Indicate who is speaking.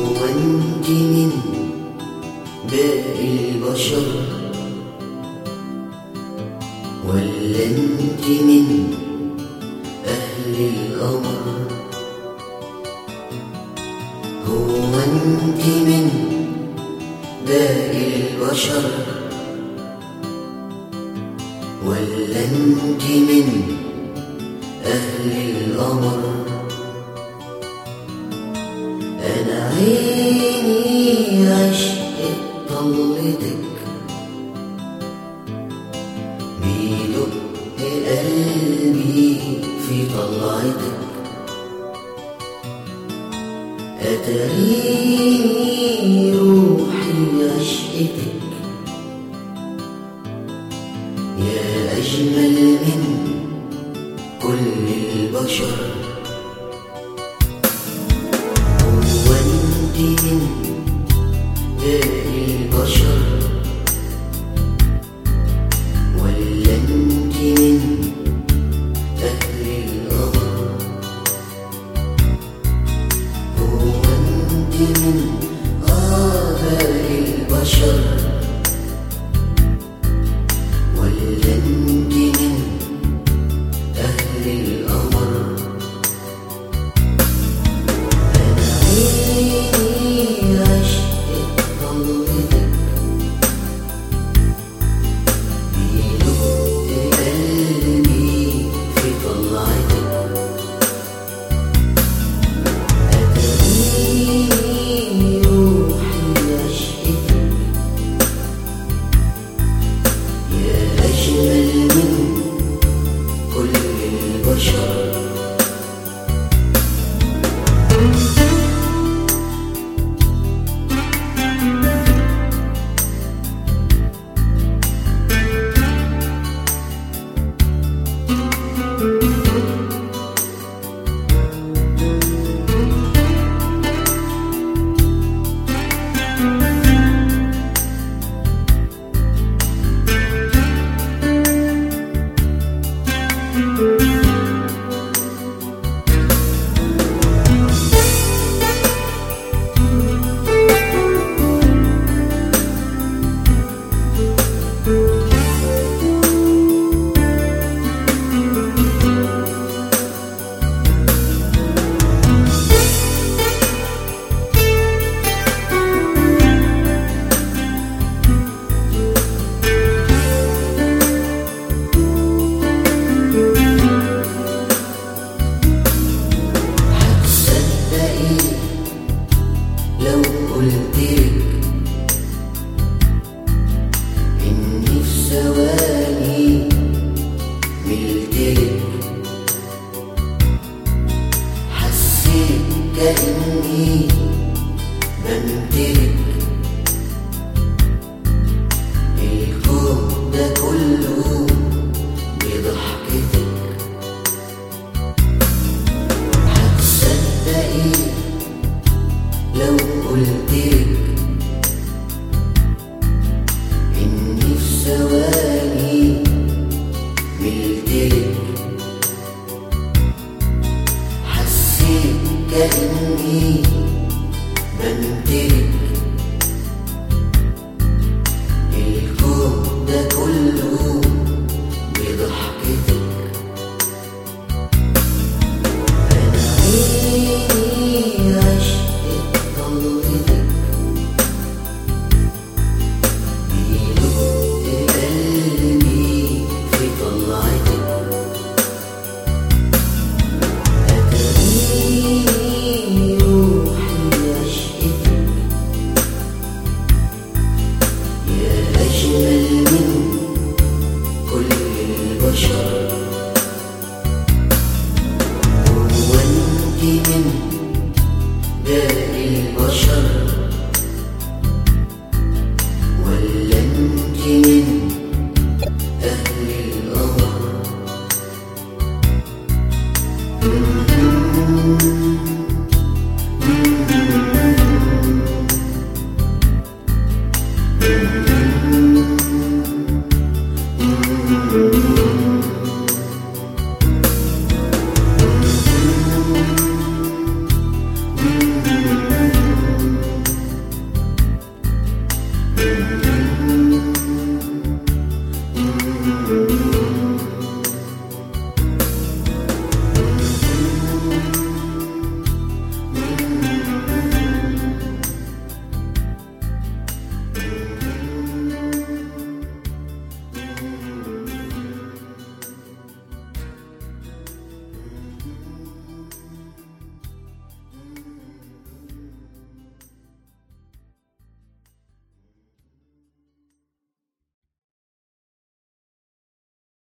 Speaker 1: هو انت من باقي البشر ولا انت من أهل القمر هو انت من باقي البشر ولا انت من أهل القمر عيني عشقت طلتك بيدق قلبي في طلعتك أتريني روحي عشقتك يا أجمل من كل البشر. أنت من باقي البشر ولا أنت من أهل القمر هو أنت من and.